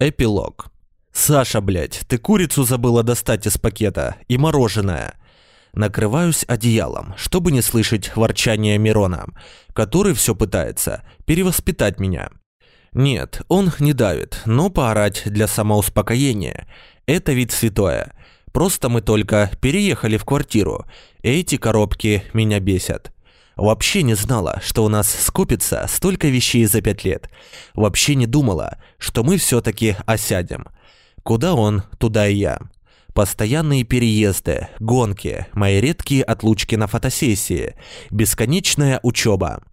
Эпилог. «Саша, блядь, ты курицу забыла достать из пакета и мороженое». Накрываюсь одеялом, чтобы не слышать ворчания Мирона, который все пытается перевоспитать меня. Нет, он не давит, но поорать для самоуспокоения – это ведь святое. Просто мы только переехали в квартиру, эти коробки меня бесят. Вообще не знала, что у нас скопится столько вещей за пять лет. Вообще не думала, что мы все-таки осядем. Куда он, туда и я. Постоянные переезды, гонки, мои редкие отлучки на фотосессии, бесконечная учеба.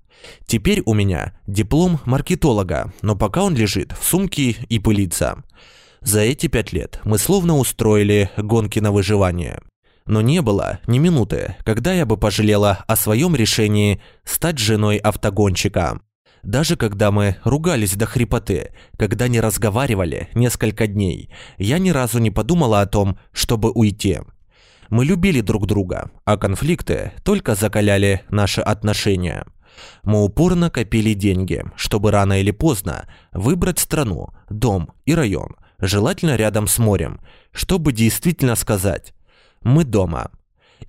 Теперь у меня диплом маркетолога, но пока он лежит в сумке и пылится. За эти пять лет мы словно устроили гонки на выживание. Но не было ни минуты, когда я бы пожалела о своем решении стать женой автогонщика. Даже когда мы ругались до хрипоты, когда не разговаривали несколько дней, я ни разу не подумала о том, чтобы уйти. Мы любили друг друга, а конфликты только закаляли наши отношения. Мы упорно копили деньги, чтобы рано или поздно выбрать страну, дом и район, желательно рядом с морем, чтобы действительно сказать мы дома.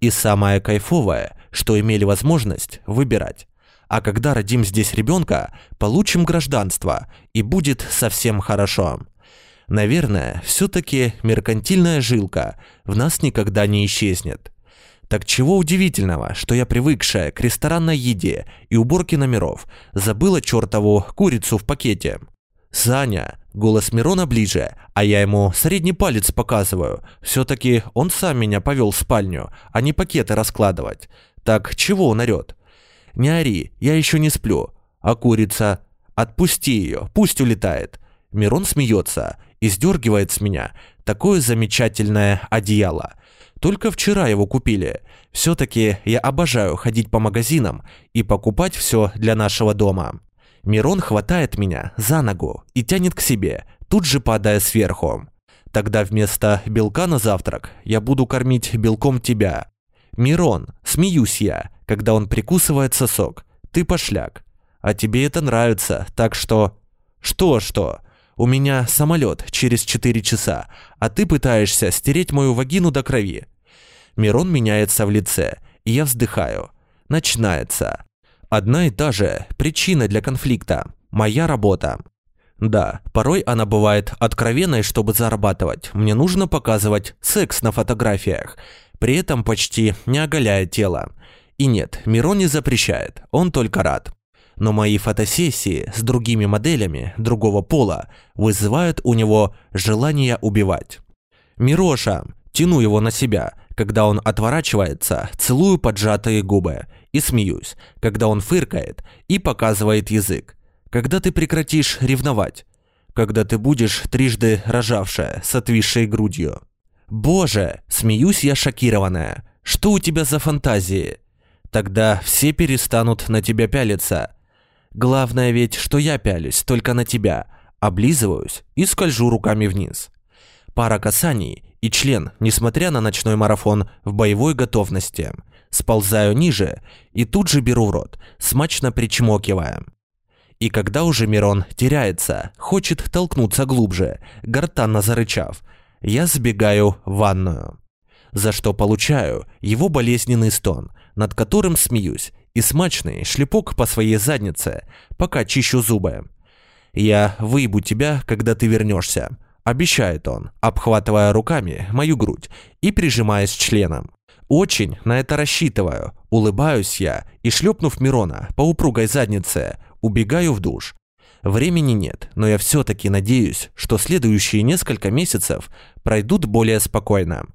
И самое кайфовое, что имели возможность выбирать. А когда родим здесь ребенка, получим гражданство, и будет совсем хорошо. Наверное, все-таки меркантильная жилка в нас никогда не исчезнет. Так чего удивительного, что я привыкшая к ресторанной еде и уборке номеров, забыла чертову курицу в пакете. Саня, голос Мирона ближе, а я ему средний палец показываю. Все-таки он сам меня повел в спальню, а не пакеты раскладывать. Так чего он орет? Не ори, я еще не сплю. А курица? Отпусти ее, пусть улетает. Мирон смеется и сдергивает с меня такое замечательное одеяло. Только вчера его купили. Все-таки я обожаю ходить по магазинам и покупать все для нашего дома. Мирон хватает меня за ногу и тянет к себе, тут же падая сверху. Тогда вместо белка на завтрак я буду кормить белком тебя. Мирон, смеюсь я, когда он прикусывает сосок. Ты пошляк. А тебе это нравится, так что... Что-что? У меня самолет через 4 часа, а ты пытаешься стереть мою вагину до крови. Мирон меняется в лице, и я вздыхаю. Начинается. Одна и та же причина для конфликта – моя работа. Да, порой она бывает откровенной, чтобы зарабатывать. Мне нужно показывать секс на фотографиях, при этом почти не оголяя тело. И нет, Мирон не запрещает, он только рад. Но мои фотосессии с другими моделями другого пола вызывают у него желание убивать. Мироша, тяну его на себя, когда он отворачивается, целую поджатые губы и смеюсь, когда он фыркает и показывает язык. Когда ты прекратишь ревновать? Когда ты будешь трижды рожавшая с отвисшей грудью? Боже, смеюсь я шокированная. Что у тебя за фантазии? Тогда все перестанут на тебя пялиться. Главное ведь, что я пялюсь только на тебя, облизываюсь и скольжу руками вниз. Пара касаний, и член, несмотря на ночной марафон, в боевой готовности. Сползаю ниже и тут же беру в рот, смачно причмокивая. И когда уже Мирон теряется, хочет толкнуться глубже, гортанно зарычав, я сбегаю в ванную. За что получаю его болезненный стон, над которым смеюсь, и смачный шлепок по своей заднице, пока чищу зубы. «Я выебу тебя, когда ты вернешься», Обещает он, обхватывая руками мою грудь и прижимаясь членом. Очень на это рассчитываю. Улыбаюсь я и, шлепнув Мирона по упругой заднице, убегаю в душ. Времени нет, но я все-таки надеюсь, что следующие несколько месяцев пройдут более спокойно.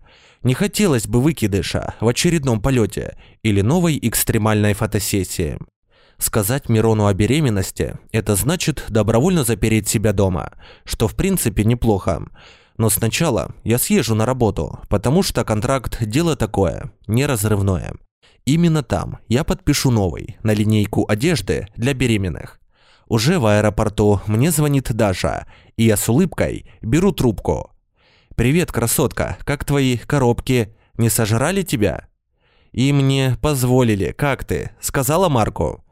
Не хотелось бы выкидыша в очередном полете или новой экстремальной фотосессии. Сказать Мирону о беременности – это значит добровольно запереть себя дома, что в принципе неплохо. Но сначала я съезжу на работу, потому что контракт – дело такое, неразрывное. Именно там я подпишу новый, на линейку одежды для беременных. Уже в аэропорту мне звонит Даша, и я с улыбкой беру трубку. «Привет, красотка, как твои коробки? Не сожрали тебя?» «И мне позволили, как ты?» – сказала Марку.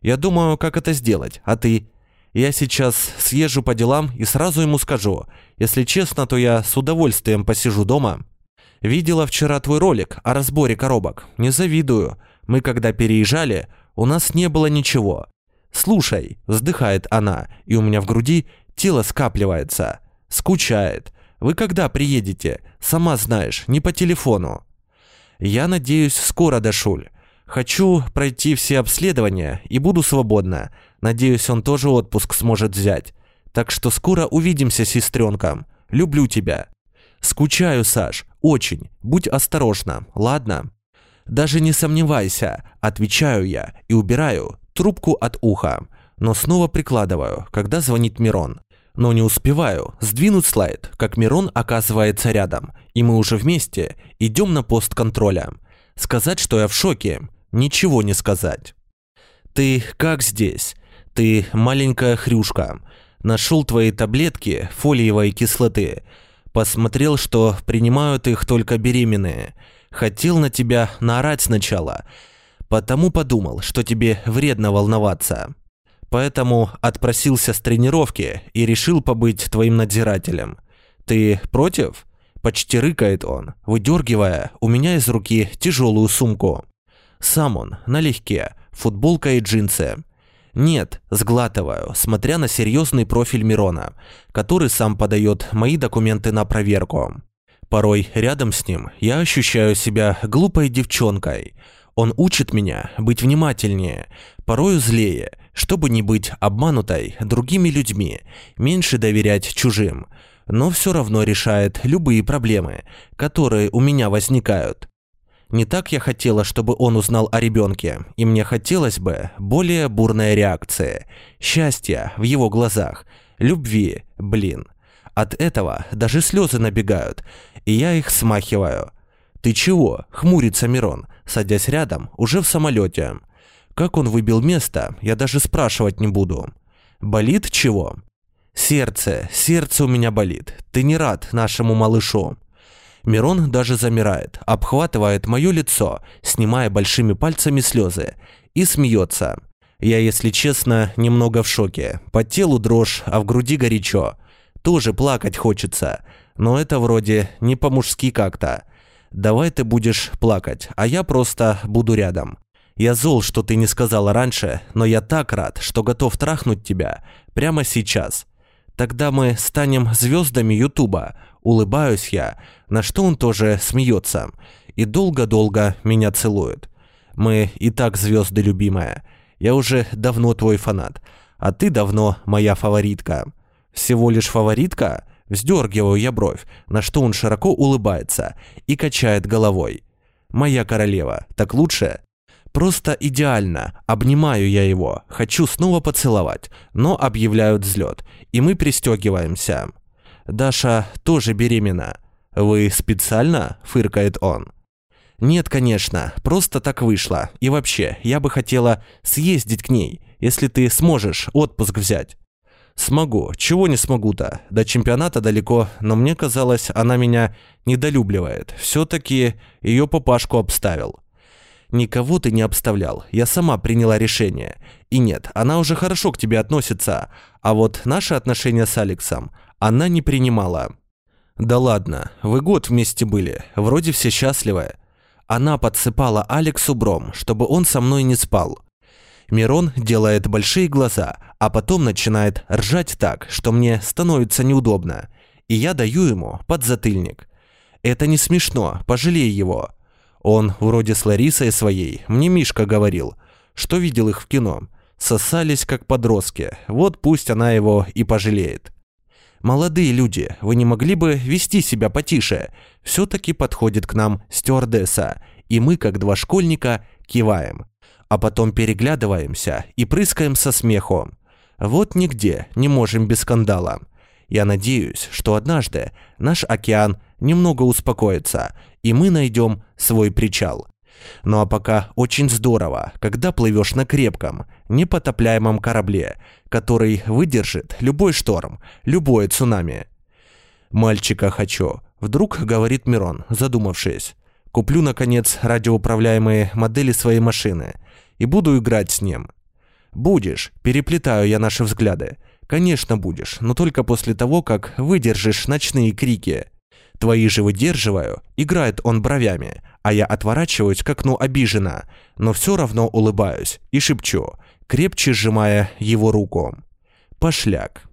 Я думаю, как это сделать, а ты? Я сейчас съезжу по делам и сразу ему скажу. Если честно, то я с удовольствием посижу дома. Видела вчера твой ролик о разборе коробок. Не завидую. Мы когда переезжали, у нас не было ничего. Слушай, вздыхает она, и у меня в груди тело скапливается. Скучает. Вы когда приедете? Сама знаешь, не по телефону. Я надеюсь, скоро дошуль. Хочу пройти все обследования и буду свободна. Надеюсь, он тоже отпуск сможет взять. Так что скоро увидимся, сестренка. Люблю тебя. Скучаю, Саш, очень. Будь осторожна, ладно? Даже не сомневайся, отвечаю я и убираю трубку от уха, но снова прикладываю, когда звонит Мирон. Но не успеваю сдвинуть слайд, как Мирон оказывается рядом, и мы уже вместе идем на пост контроля. Сказать, что я в шоке, ничего не сказать. «Ты как здесь? Ты маленькая хрюшка. Нашел твои таблетки фолиевой кислоты. Посмотрел, что принимают их только беременные. Хотел на тебя наорать сначала. Потому подумал, что тебе вредно волноваться. Поэтому отпросился с тренировки и решил побыть твоим надзирателем. Ты против?» Почти рыкает он, выдергивая у меня из руки тяжелую сумку. Сам он, налегке, футболка и джинсы. Нет, сглатываю, смотря на серьезный профиль Мирона, который сам подает мои документы на проверку. Порой рядом с ним я ощущаю себя глупой девчонкой. Он учит меня быть внимательнее, порою злее, чтобы не быть обманутой другими людьми, меньше доверять чужим, но все равно решает любые проблемы, которые у меня возникают. Не так я хотела, чтобы он узнал о ребенке, и мне хотелось бы более бурная реакция, счастья в его глазах, любви, блин. От этого даже слезы набегают, и я их смахиваю. «Ты чего?» – хмурится Мирон, садясь рядом, уже в самолете. Как он выбил место, я даже спрашивать не буду. «Болит чего?» «Сердце, сердце у меня болит. Ты не рад нашему малышу?» Мирон даже замирает, обхватывает мое лицо, снимая большими пальцами слезы, и смеется. Я, если честно, немного в шоке. По телу дрожь, а в груди горячо. Тоже плакать хочется, но это вроде не по-мужски как-то. Давай ты будешь плакать, а я просто буду рядом. Я зол, что ты не сказала раньше, но я так рад, что готов трахнуть тебя прямо сейчас. Тогда мы станем звездами Ютуба. Улыбаюсь я, на что он тоже смеется. И долго-долго меня целует. Мы и так звезды, любимая. Я уже давно твой фанат. А ты давно моя фаворитка. Всего лишь фаворитка? Вздергиваю я бровь, на что он широко улыбается и качает головой. «Моя королева, так лучше?» Просто идеально. Обнимаю я его, хочу снова поцеловать, но объявляют взлет, и мы пристегиваемся. Даша тоже беременна. Вы специально? фыркает он. Нет, конечно, просто так вышло. И вообще, я бы хотела съездить к ней, если ты сможешь отпуск взять. Смогу. Чего не смогу-то? До чемпионата далеко, но мне казалось, она меня недолюбливает. Все-таки ее папашку обставил. Никого ты не обставлял, я сама приняла решение. И нет, она уже хорошо к тебе относится, а вот наши отношения с Алексом она не принимала. Да ладно, вы год вместе были, вроде все счастливы. Она подсыпала Алексу бром, чтобы он со мной не спал. Мирон делает большие глаза, а потом начинает ржать так, что мне становится неудобно. И я даю ему подзатыльник. Это не смешно, пожалей его. Он вроде с Ларисой своей, мне Мишка говорил, что видел их в кино. Сосались как подростки, вот пусть она его и пожалеет. «Молодые люди, вы не могли бы вести себя потише?» Все-таки подходит к нам стюардесса, и мы, как два школьника, киваем. А потом переглядываемся и прыскаем со смеху. Вот нигде не можем без скандала. Я надеюсь, что однажды наш океан немного успокоится, и мы найдем свой причал. Ну а пока очень здорово, когда плывешь на крепком, непотопляемом корабле, который выдержит любой шторм, любое цунами. «Мальчика хочу», — вдруг говорит Мирон, задумавшись. «Куплю, наконец, радиоуправляемые модели своей машины и буду играть с ним». «Будешь», переплетаю я наши взгляды. «Конечно будешь, но только после того, как выдержишь ночные крики». Твои же выдерживаю, играет он бровями, а я отворачиваюсь к окну обиженно, но все равно улыбаюсь и шепчу, крепче сжимая его руку. Пошляк.